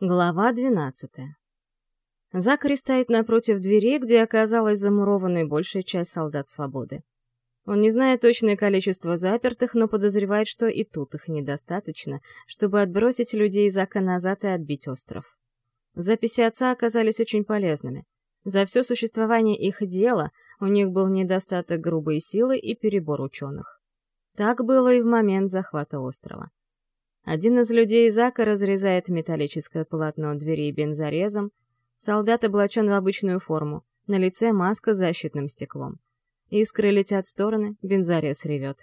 Глава двенадцатая. Закари стоит напротив двери, где оказалась замурованной большая часть солдат свободы. Он не знает точное количество запертых, но подозревает, что и тут их недостаточно, чтобы отбросить людей из Ака назад и отбить остров. Записи отца оказались очень полезными. За все существование их дела у них был недостаток грубой силы и перебор ученых. Так было и в момент захвата острова. Один из людей Зака разрезает металлическое полотно двери бензорезом. Солдат облачен в обычную форму, на лице маска с защитным стеклом. Искры летят в стороны, бензорез ревет.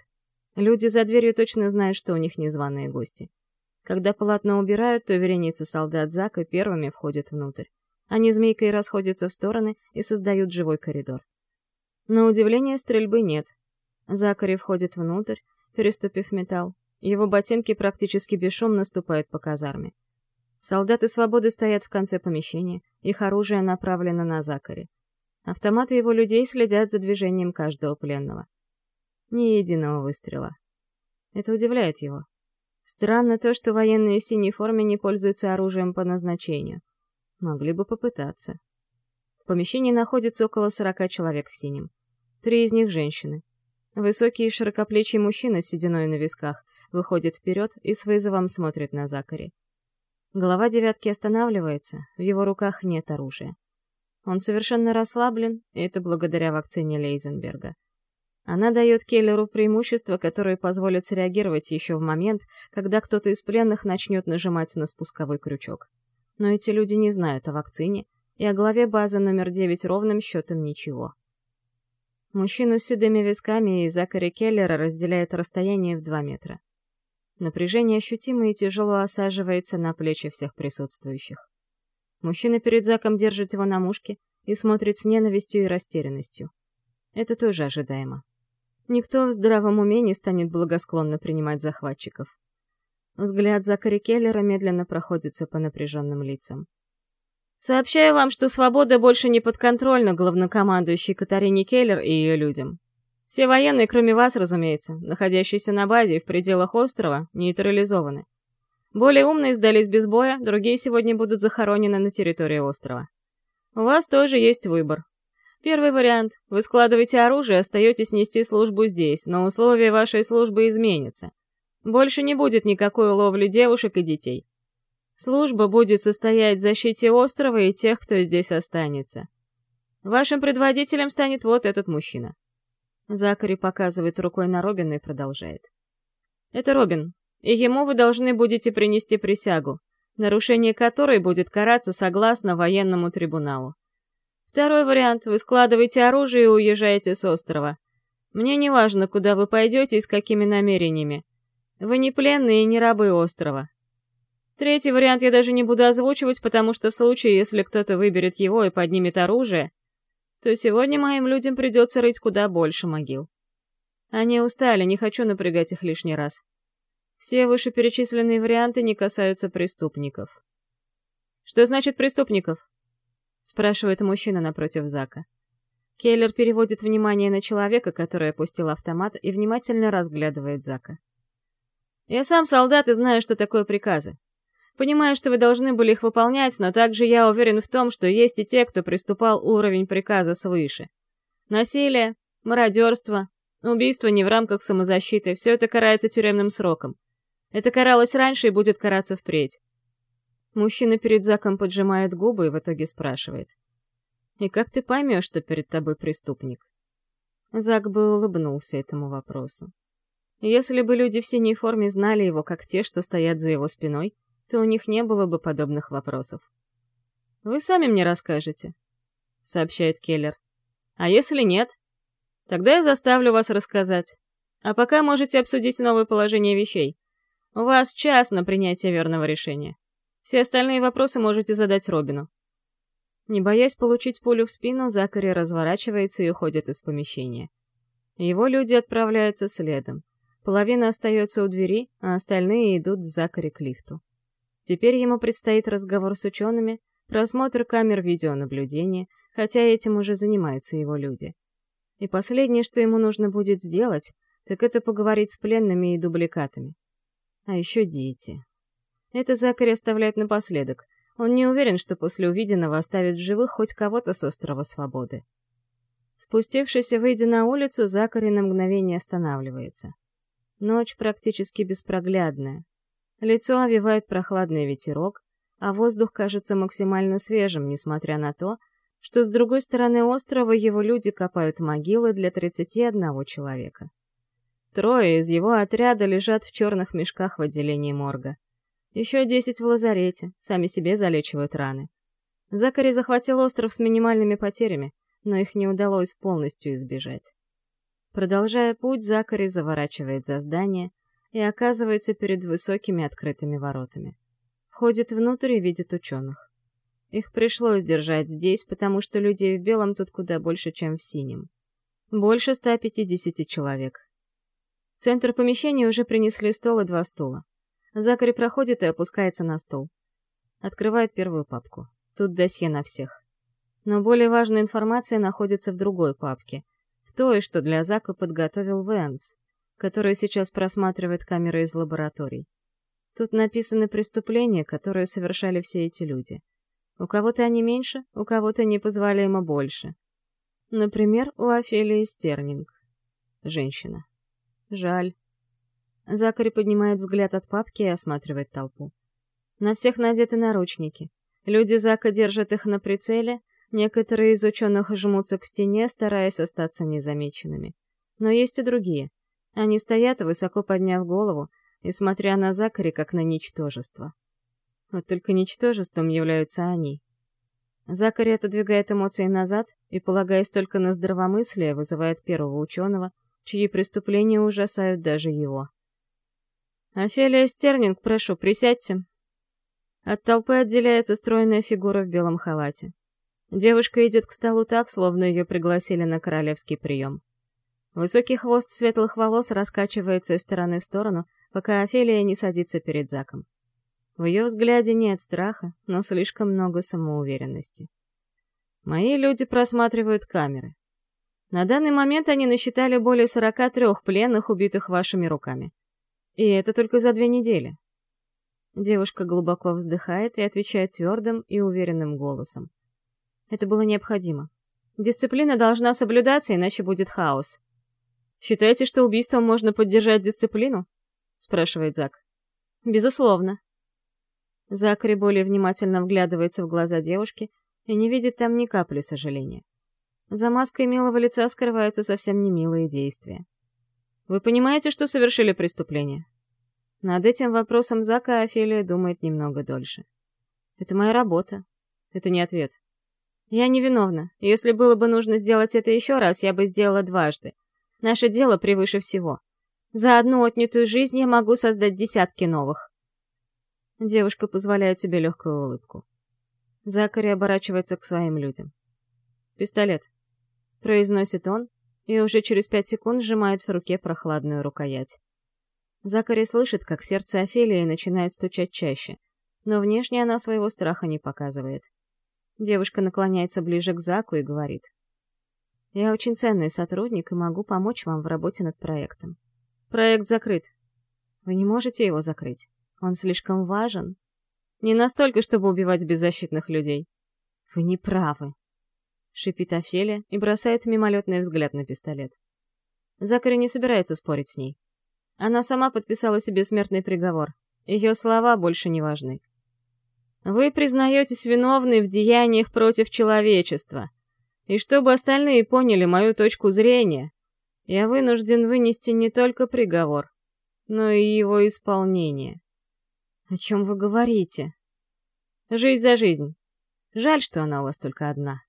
Люди за дверью точно знают, что у них незваные гости. Когда полотно убирают, то вереница солдат Зака первыми входят внутрь. Они змейкой расходятся в стороны и создают живой коридор. На удивление стрельбы нет. Закари входит внутрь, переступив металл, его ботинки практически бесшумно ступают по казарме. Солдаты свободы стоят в конце помещения, их оружие направлено на Закари. Автоматы его людей следят за движением каждого пленного. Ни единого выстрела. Это удивляет его. Странно то, что военные в синей форме не пользуются оружием по назначению. Могли бы попытаться. В помещении находится около сорока человек в синем. Три из них — женщины. Высокий и широкоплечий мужчина с сединой на висках, выходит вперед и с вызовом смотрит на Закари. Голова девятки останавливается, в его руках нет оружия. Он совершенно расслаблен, и это благодаря вакцине Лейзенберга. Она дает Келлеру преимущество, которое позволит среагировать еще в момент, когда кто-то из пленных начнет нажимать на спусковой крючок. Но эти люди не знают о вакцине, и о главе базы номер 9 ровным счетом ничего. Мужчину с седыми висками и Закари Келлера разделяет расстояние в 2 метра. Напряжение ощутимо и тяжело осаживается на плечи всех присутствующих. Мужчина перед Заком держит его на мушке и смотрит с ненавистью и растерянностью. Это тоже ожидаемо. Никто в здравом уме не станет благосклонно принимать захватчиков. Взгляд Закари Келлера медленно проходится по напряженным лицам. «Сообщаю вам, что свобода больше не подконтрольна главнокомандующей Катарине Келлер и ее людям. Все военные, кроме вас, разумеется, находящиеся на базе и в пределах острова, нейтрализованы. Более умные сдались без боя, другие сегодня будут захоронены на территории острова. У вас тоже есть выбор. Первый вариант. Вы складываете оружие остаетесь нести службу здесь, но условия вашей службы изменятся. Больше не будет никакой ловли девушек и детей. Служба будет состоять в защите острова и тех, кто здесь останется. Вашим предводителем станет вот этот мужчина. Закари показывает рукой на Робина и продолжает. «Это Робин, и ему вы должны будете принести присягу, нарушение которой будет караться согласно военному трибуналу. Второй вариант — вы складываете оружие и уезжаете с острова. Мне не важно, куда вы пойдете и с какими намерениями. Вы не пленные и не рабы острова. Третий вариант я даже не буду озвучивать, потому что в случае, если кто-то выберет его и поднимет оружие, то сегодня моим людям придется рыть куда больше могил. Они устали, не хочу напрягать их лишний раз. Все вышеперечисленные варианты не касаются преступников. «Что значит преступников?» — спрашивает мужчина напротив Зака. Келлер переводит внимание на человека, который опустил автомат, и внимательно разглядывает Зака. «Я сам солдат и знаю, что такое приказы. Понимаю, что вы должны были их выполнять, но также я уверен в том, что есть и те, кто приступал уровень приказа свыше. Насилие, мародерство, убийство не в рамках самозащиты — все это карается тюремным сроком. Это каралось раньше и будет караться впредь. Мужчина перед Заком поджимает губы и в итоге спрашивает. «И как ты поймешь, что перед тобой преступник?» Зак бы улыбнулся этому вопросу. Если бы люди в синей форме знали его, как те, что стоят за его спиной, то у них не было бы подобных вопросов. «Вы сами мне расскажете», — сообщает Келлер. «А если нет? Тогда я заставлю вас рассказать. А пока можете обсудить новое положение вещей. У вас час на принятие верного решения. Все остальные вопросы можете задать Робину». Не боясь получить пулю в спину, Закари разворачивается и уходит из помещения. Его люди отправляются следом. Половина остается у двери, а остальные идут с Закари к лифту. Теперь ему предстоит разговор с учеными, просмотр камер видеонаблюдения, хотя этим уже занимаются его люди. И последнее, что ему нужно будет сделать, так это поговорить с пленными и дубликатами. А еще дети. Это Закари оставляет напоследок. Он не уверен, что после увиденного оставит в живых хоть кого-то с острова Свободы. Спустившись и выйдя на улицу, Закари на мгновение останавливается. Ночь практически беспроглядная. Лицо овивает прохладный ветерок, а воздух кажется максимально свежим, несмотря на то, что с другой стороны острова его люди копают могилы для 31 человека. Трое из его отряда лежат в черных мешках в отделении морга. Еще десять в лазарете, сами себе залечивают раны. Закари захватил остров с минимальными потерями, но их не удалось полностью избежать. Продолжая путь, Закари заворачивает за здание и оказывается перед высокими открытыми воротами. Входит внутрь и видит ученых. Их пришлось держать здесь, потому что людей в белом тут куда больше, чем в синем. Больше 150 человек, центр помещения уже принесли стол и два стула. Закари проходит и опускается на стол. Открывает первую папку. Тут досье на всех. Но более важная информация находится в другой папке. В той, что для Зака подготовил Вэнс, который сейчас просматривает камеры из лабораторий. Тут написаны преступления, которые совершали все эти люди. У кого-то они меньше, у кого-то непозволимо больше. Например, у Офелии Стернинг. Женщина. Жаль. Закари поднимает взгляд от папки и осматривает толпу. На всех надеты наручники. Люди Зака держат их на прицеле, некоторые из ученых жмутся к стене, стараясь остаться незамеченными. Но есть и другие. Они стоят, высоко подняв голову, и смотря на Закари как на ничтожество. Вот только ничтожеством являются они. Закари отодвигает эмоции назад и, полагаясь только на здравомыслие, вызывает первого ученого — чьи преступления ужасают даже его. «Офелия Стернинг, прошу, присядьте». От толпы отделяется стройная фигура в белом халате. Девушка идет к столу так, словно ее пригласили на королевский прием. Высокий хвост светлых волос раскачивается из стороны в сторону, пока Офелия не садится перед Заком. В ее взгляде нет страха, но слишком много самоуверенности. Мои люди просматривают камеры. На данный момент они насчитали более 43 пленных, убитых вашими руками. И это только за две недели. Девушка глубоко вздыхает и отвечает твердым и уверенным голосом. Это было необходимо. Дисциплина должна соблюдаться, иначе будет хаос. «Считаете, что убийством можно поддержать дисциплину?» — спрашивает Зак. «Безусловно». Закари более внимательно вглядывается в глаза девушки и не видит там ни капли сожаления. За маской милого лица скрываются совсем не милые действия. Вы понимаете, что совершили преступление? Над этим вопросом Зака Офелия думает немного дольше. Это моя работа. Это не ответ. Я невиновна. Если было бы нужно сделать это еще раз, я бы сделала дважды. Наше дело превыше всего. За одну отнятую жизнь я могу создать десятки новых. Девушка позволяет себе легкую улыбку. Закари оборачивается к своим людям. Пистолет произносит он, и уже через пять секунд сжимает в руке прохладную рукоять. Закари слышит, как сердце Офелии начинает стучать чаще, но внешне она своего страха не показывает. Девушка наклоняется ближе к Заку и говорит. «Я очень ценный сотрудник и могу помочь вам в работе над проектом. Проект закрыт. Вы не можете его закрыть. Он слишком важен. Не настолько, чтобы убивать беззащитных людей. Вы не правы шипит Офелия и бросает мимолетный взгляд на пистолет. Закари не собирается спорить с ней. Она сама подписала себе смертный приговор. Ее слова больше не важны. Вы признаетесь виновной в деяниях против человечества. И чтобы остальные поняли мою точку зрения, я вынужден вынести не только приговор, но и его исполнение. О чем вы говорите? Жизнь за жизнь. Жаль, что она у вас только одна.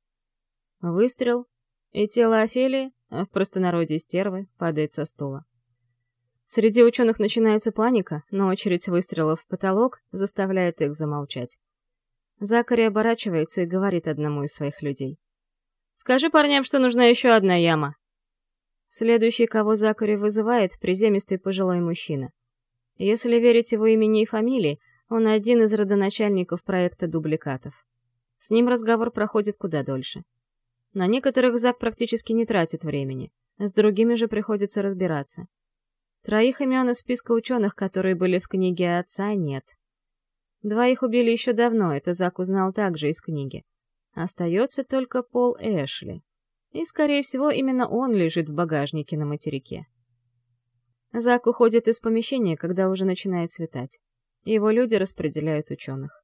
Выстрел, и тело Офелии, а в простонародье стервы, падает со стула. Среди ученых начинается паника, но очередь выстрелов в потолок заставляет их замолчать. Закари оборачивается и говорит одному из своих людей. «Скажи парням, что нужна еще одна яма». Следующий, кого Закари вызывает, приземистый пожилой мужчина. Если верить его имени и фамилии, он один из родоначальников проекта дубликатов. С ним разговор проходит куда дольше. На некоторых Зак практически не тратит времени, с другими же приходится разбираться. Троих имен из списка ученых, которые были в книге отца, нет. Двоих убили еще давно, это Зак узнал также из книги. Остается только Пол Эшли. И, скорее всего, именно он лежит в багажнике на материке. Зак уходит из помещения, когда уже начинает светать. Его люди распределяют ученых.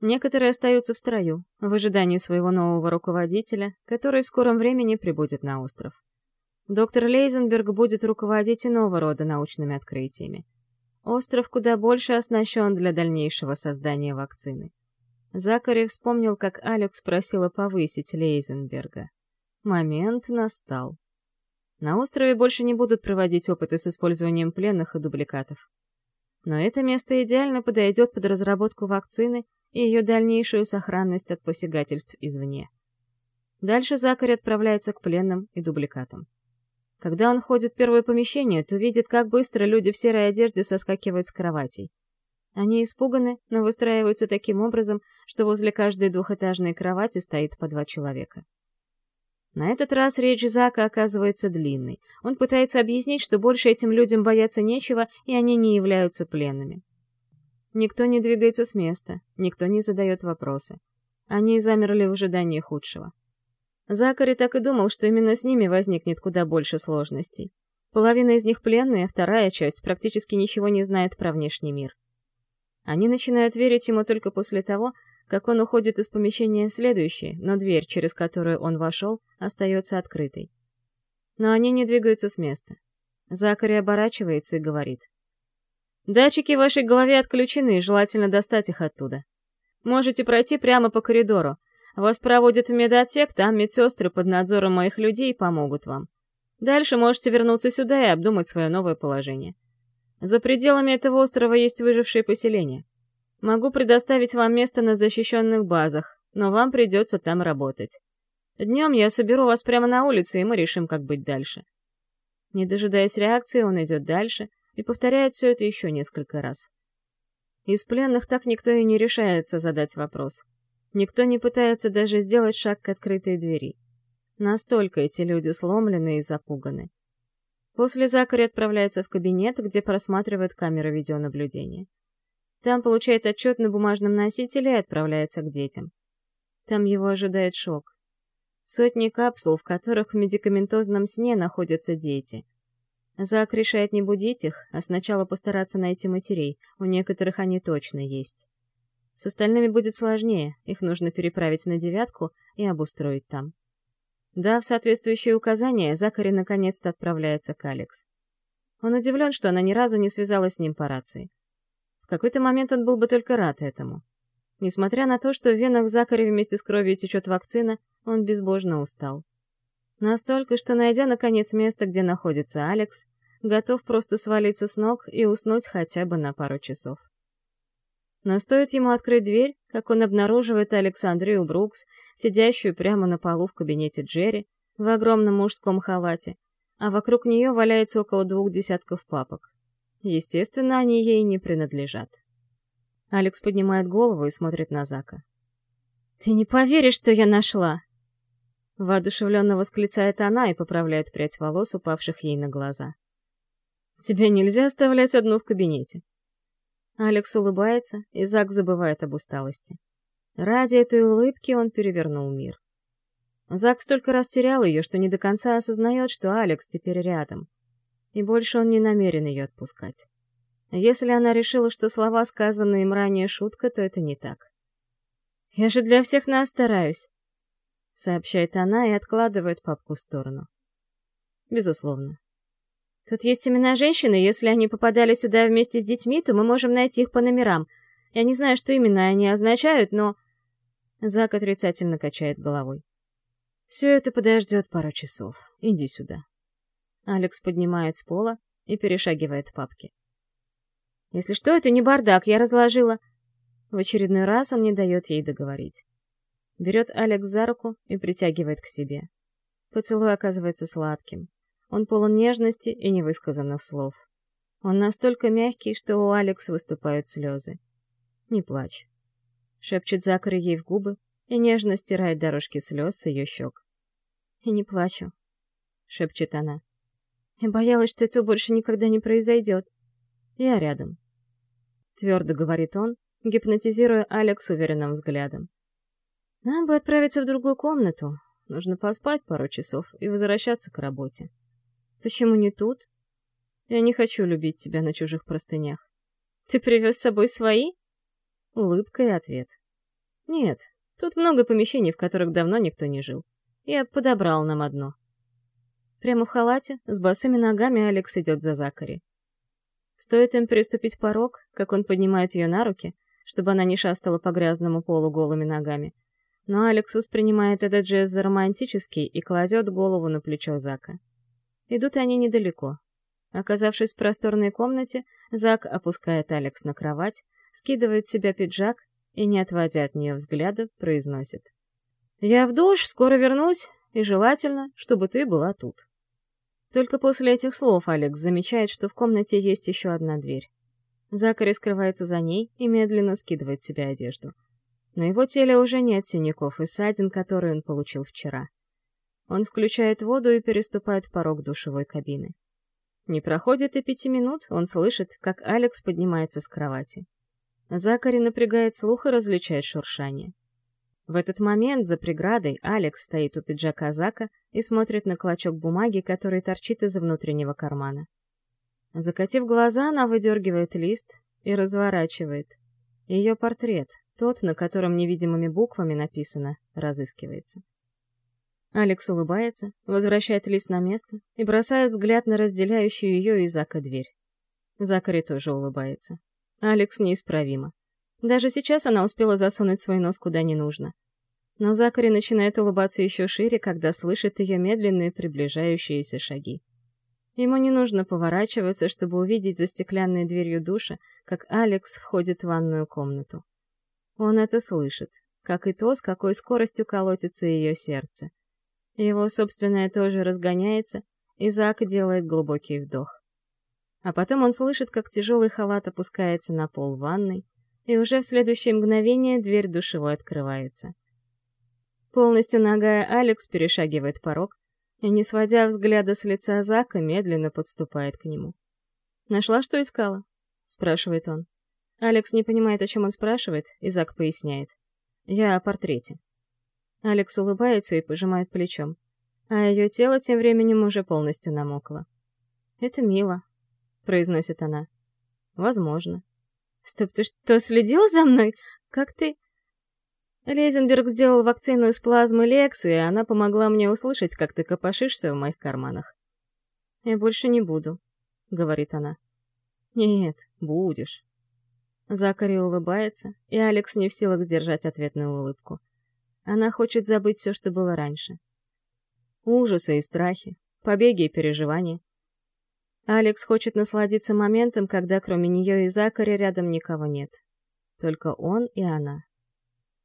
Некоторые остаются в строю, в ожидании своего нового руководителя, который в скором времени прибудет на остров. Доктор Лейзенберг будет руководить иного рода научными открытиями. Остров куда больше оснащен для дальнейшего создания вакцины. Закари вспомнил, как Алекс просила повысить Лейзенберга. Момент настал. На острове больше не будут проводить опыты с использованием пленных и дубликатов. Но это место идеально подойдет под разработку вакцины и ее дальнейшую сохранность от посягательств извне. Дальше Закарь отправляется к пленным и дубликатам. Когда он ходит в первое помещение, то видит, как быстро люди в серой одежде соскакивают с кроватей. Они испуганы, но выстраиваются таким образом, что возле каждой двухэтажной кровати стоит по два человека. На этот раз речь Зака оказывается длинной. Он пытается объяснить, что больше этим людям бояться нечего, и они не являются пленными. Никто не двигается с места, никто не задает вопросы. Они замерли в ожидании худшего. Закари так и думал, что именно с ними возникнет куда больше сложностей. Половина из них пленные, а вторая часть практически ничего не знает про внешний мир. Они начинают верить ему только после того, как он уходит из помещения в следующее, но дверь, через которую он вошел, остается открытой. Но они не двигаются с места. Закари оборачивается и говорит. «Датчики в вашей голове отключены, желательно достать их оттуда. Можете пройти прямо по коридору, вас проводят в медотсек, там медсестры под надзором моих людей помогут вам. Дальше можете вернуться сюда и обдумать свое новое положение. За пределами этого острова есть выжившие поселения. Могу предоставить вам место на защищенных базах, но вам придется там работать. Днем я соберу вас прямо на улице, и мы решим, как быть дальше. Не дожидаясь реакции, он идет дальше и повторяет все это еще несколько раз. Из пленных так никто и не решается задать вопрос. Никто не пытается даже сделать шаг к открытой двери. Настолько эти люди сломлены и запуганы. После Закари отправляется в кабинет, где просматривает камеры видеонаблюдения. Там получает отчет на бумажном носителе и отправляется к детям. Там его ожидает шок. Сотни капсул, в которых в медикаментозном сне находятся дети. Зак решает не будить их, а сначала постараться найти матерей, у некоторых они точно есть. С остальными будет сложнее, их нужно переправить на девятку и обустроить там. Дав соответствующие указания, Закари наконец-то отправляется к Алекс. Он удивлен, что она ни разу не связалась с ним по рации. В какой-то момент он был бы только рад этому. Несмотря на то, что в венах Закари вместе с кровью течет вакцина, он безбожно устал. Настолько, что, найдя наконец место, где находится Алекс, готов просто свалиться с ног и уснуть хотя бы на пару часов. Но стоит ему открыть дверь, как он обнаруживает Александрию Брукс, сидящую прямо на полу в кабинете Джерри, в огромном мужском халате, а вокруг нее валяется около двух десятков папок. Естественно, они ей не принадлежат. Алекс поднимает голову и смотрит на Зака. «Ты не поверишь, что я нашла!» Воодушевленно восклицает она и поправляет прядь волос, упавших ей на глаза. «Тебя нельзя оставлять одну в кабинете», Алекс улыбается, и Зак забывает об усталости. Ради этой улыбки он перевернул мир. Зак столько раз терял ее, что не до конца осознает, что Алекс теперь рядом. И больше он не намерен ее отпускать. Если она решила, что слова, сказанные им ранее, шутка, то это не так. «Я же для всех нас стараюсь», — сообщает она и откладывает папку в сторону. Безусловно, Тут есть имена женщины, если они попадали сюда вместе с детьми, то мы можем найти их по номерам. Я не знаю, что именно они означают, но...» Зак отрицательно качает головой. «Все это подождет пару часов. Иди сюда». Алекс поднимает с пола и перешагивает папки. «Если что, это не бардак, я разложила...» В очередной раз он не дает ей договорить. Берет Алекс за руку и притягивает к себе. Поцелуй оказывается сладким. Он полон нежности и невысказанных слов. Он настолько мягкий, что у Алекс выступают слезы. «Не плачь», — шепчет Закари ей в губы и нежно стирает дорожки слез с ее щек. «И не плачу», — шепчет она. «Я боялась, что это больше никогда не произойдет. Я рядом». Твердо говорит он гипнотизируя Алекс уверенным взглядом. «Нам бы отправиться в другую комнату. Нужно поспать пару часов и возвращаться к работе». «Почему не тут?» «Я не хочу любить тебя на чужих простынях». «Ты привез с собой свои?» Улыбка и ответ. «Нет, тут много помещений, в которых давно никто не жил. Я подобрал нам одно». Прямо в халате, с босыми ногами Алекс идет за Закари. Стоит им переступить порог, как он поднимает ее на руки, чтобы она не шастала по грязному полу голыми ногами. Но Алекс воспринимает этот жест за романтический и кладет голову на плечо Зака. Идут они недалеко. Оказавшись в просторной комнате, Зак опускает Алекс на кровать, скидывает с себя пиджак и, не отводя от нее взгляда, произносит. «Я в душ, скоро вернусь, и желательно, чтобы ты была тут». Только после этих слов Алекс замечает, что в комнате есть еще одна дверь. Закари скрывается за ней и медленно скидывает себе одежду. На его теле уже нет синяков и ссадин, которые он получил вчера. Он включает воду и переступает порог душевой кабины. Не проходит и пяти минут, он слышит, как Алекс поднимается с кровати. Закари напрягает слух и различает шуршание. В этот момент за преградой Алекс стоит у пиджака Зака и смотрит на клочок бумаги, который торчит из внутреннего кармана. Закатив глаза, она выдергивает лист и разворачивает. Ее портрет, тот, на котором невидимыми буквами написано, разыскивается. Алекс улыбается, возвращает лист на место и бросает взгляд на разделяющую ее и Зака дверь. Закари тоже улыбается. Алекс неисправима. Даже сейчас она успела засунуть свой нос куда не нужно. Но Закари начинает улыбаться еще шире, когда слышит ее медленные приближающиеся шаги. Ему не нужно поворачиваться, чтобы увидеть за стеклянной дверью душа, как Алекс входит в ванную комнату. Он это слышит, как и то, с какой скоростью колотится ее сердце. Его собственное тоже разгоняется, и Зак делает глубокий вдох. А потом он слышит, как тяжелый халат опускается на пол ванной, и уже в следующее мгновение дверь душевой открывается. Полностью нагая Алекс перешагивает порог и, не сводя взгляда с лица Зака, медленно подступает к нему. «Нашла, что искала?» — спрашивает он. Алекс не понимает, о чем он спрашивает, и Зак поясняет. «Я о портрете». Алекс улыбается и пожимает плечом, а ее тело тем временем уже полностью намокло. «Это мило», — произносит она. «Возможно». Стоп, ты что, следил за мной? Как ты...» Лейзенберг сделал вакцину из плазмы Лексы, и она помогла мне услышать, как ты копошишься в моих карманах. «Я больше не буду», — говорит она. «Нет, будешь». Закари улыбается, и Алекс не в силах сдержать ответную улыбку. Она хочет забыть все, что было раньше. Ужасы и страхи, побеги и переживания. Алекс хочет насладиться моментом, когда кроме нее и Закари рядом никого нет. Только он и она.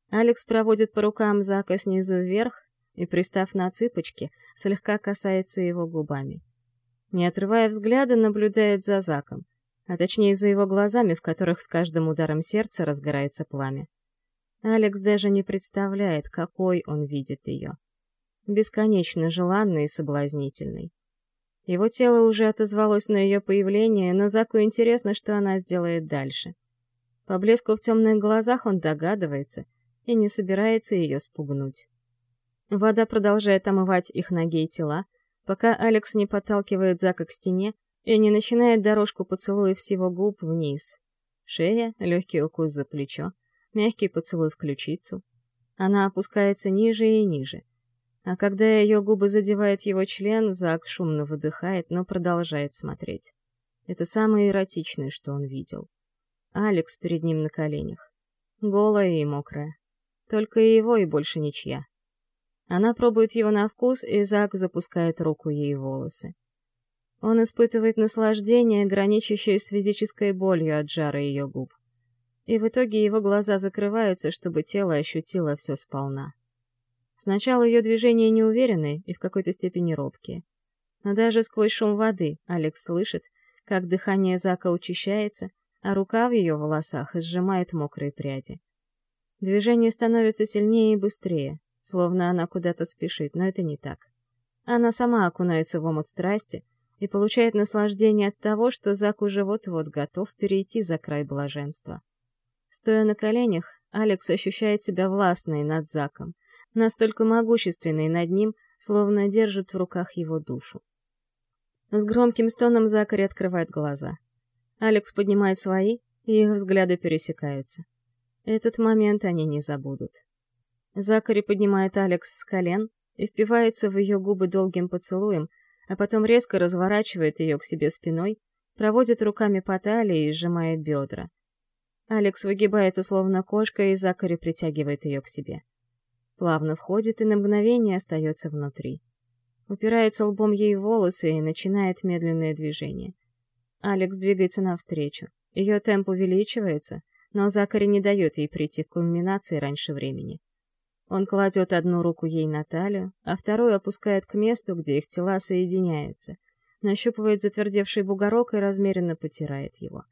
Алекс проводит по рукам Зака снизу вверх и, пристав на цыпочки, слегка касается его губами. Не отрывая взгляда, наблюдает за Заком, а точнее за его глазами, в которых с каждым ударом сердца разгорается пламя. Алекс даже не представляет, какой он видит ее. Бесконечно желанный и соблазнительный. Его тело уже отозвалось на ее появление, но Заку интересно, что она сделает дальше. По блеску в темных глазах он догадывается и не собирается ее спугнуть. Вода продолжает омывать их ноги и тела, пока Алекс не подталкивает Зака к стене и не начинает дорожку поцелуев с его губ вниз. Шея, легкий укус за плечо, мягкий поцелуй в ключицу. Она опускается ниже и ниже — а когда ее губы задевают его член, Зак шумно выдыхает, но продолжает смотреть. Это самое эротичное, что он видел. Алекс перед ним на коленях. Голая и мокрая. Только и его, и больше ничья. Она пробует его на вкус, и Зак запускает руку ей в волосы. Он испытывает наслаждение, граничащее с физической болью от жара ее губ. И в итоге его глаза закрываются, чтобы тело ощутило все сполна. Сначала ее движения неуверенные и в какой-то степени робкие. Но даже сквозь шум воды Алекс слышит, как дыхание Зака учащается, а рука в ее волосах сжимает мокрые пряди. Движение становится сильнее и быстрее, словно она куда-то спешит, но это не так. Она сама окунается в омут страсти и получает наслаждение от того, что Зак уже вот-вот готов перейти за край блаженства. Стоя на коленях, Алекс ощущает себя властной над Заком, настолько могущественной над ним, словно держит в руках его душу. С громким стоном Закари открывает глаза. Алекс поднимает свои, и их взгляды пересекаются. Этот момент они не забудут. Закари поднимает Алекс с колен и впивается в ее губы долгим поцелуем, а потом резко разворачивает ее к себе спиной, проводит руками по талии и сжимает бедра. Алекс выгибается словно кошка, и Закари притягивает ее к себе. Плавно входит и на мгновение остается внутри. Упирается лбом ей в волосы и начинает медленное движение. Алекс двигается навстречу. Ее темп увеличивается, но Закари не дает ей прийти к кульминации раньше времени. Он кладет одну руку ей на талию, а вторую опускает к месту, где их тела соединяются, нащупывает затвердевший бугорок и размеренно потирает его.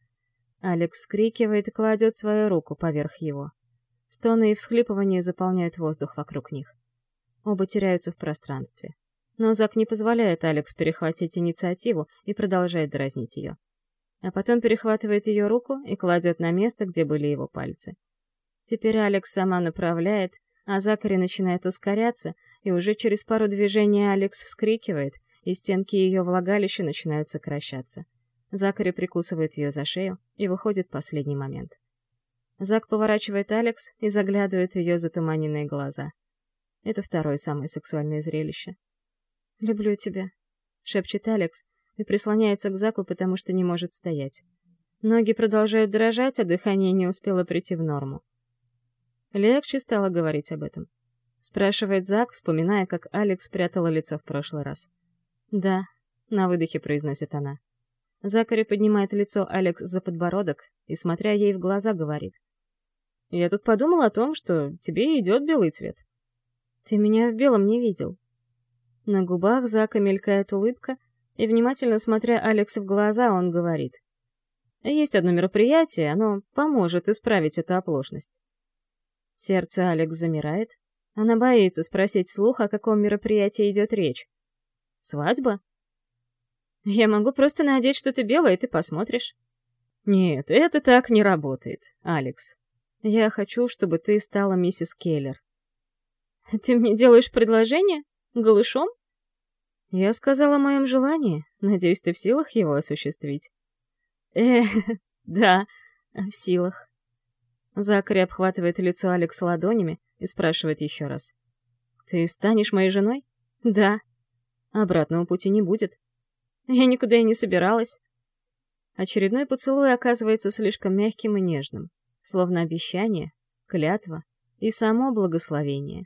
Алекс скрикивает и кладет свою руку поверх его. Стоны и всхлипывания заполняют воздух вокруг них. Оба теряются в пространстве. Но Зак не позволяет Алекс перехватить инициативу и продолжает дразнить ее. А потом перехватывает ее руку и кладет на место, где были его пальцы. Теперь Алекс сама направляет, а Закари начинает ускоряться, и уже через пару движений Алекс вскрикивает, и стенки ее влагалища начинают сокращаться. Закари прикусывает ее за шею, и выходит последний момент. Зак поворачивает Алекс и заглядывает в ее затуманенные глаза. Это второе самое сексуальное зрелище. «Люблю тебя», — шепчет Алекс и прислоняется к Заку, потому что не может стоять. Ноги продолжают дрожать, а дыхание не успело прийти в норму. Легче стало говорить об этом. Спрашивает Зак, вспоминая, как Алекс спрятала лицо в прошлый раз. «Да», — на выдохе произносит она. Закари поднимает лицо Алекс за подбородок и, смотря ей в глаза, говорит. «Я тут подумал о том, что тебе идет белый цвет». «Ты меня в белом не видел». На губах Зака мелькает улыбка, и, внимательно смотря Алекс в глаза, он говорит. «Есть одно мероприятие, оно поможет исправить эту оплошность». Сердце Алекс замирает. Она боится спросить вслух, о каком мероприятии идет речь. «Свадьба?» «Я могу просто надеть что-то белое, и ты посмотришь». «Нет, это так не работает, Алекс. Я хочу, чтобы ты стала миссис Келлер». «Ты мне делаешь предложение? Голышом?» «Я сказала о моем желании. Надеюсь, ты в силах его осуществить?» «Э, да, в силах». Закари обхватывает лицо Алекс ладонями и спрашивает еще раз. «Ты станешь моей женой?» «Да». «Обратного пути не будет». «Я никуда и не собиралась». Очередной поцелуй оказывается слишком мягким и нежным, словно обещание, клятва и само благословение.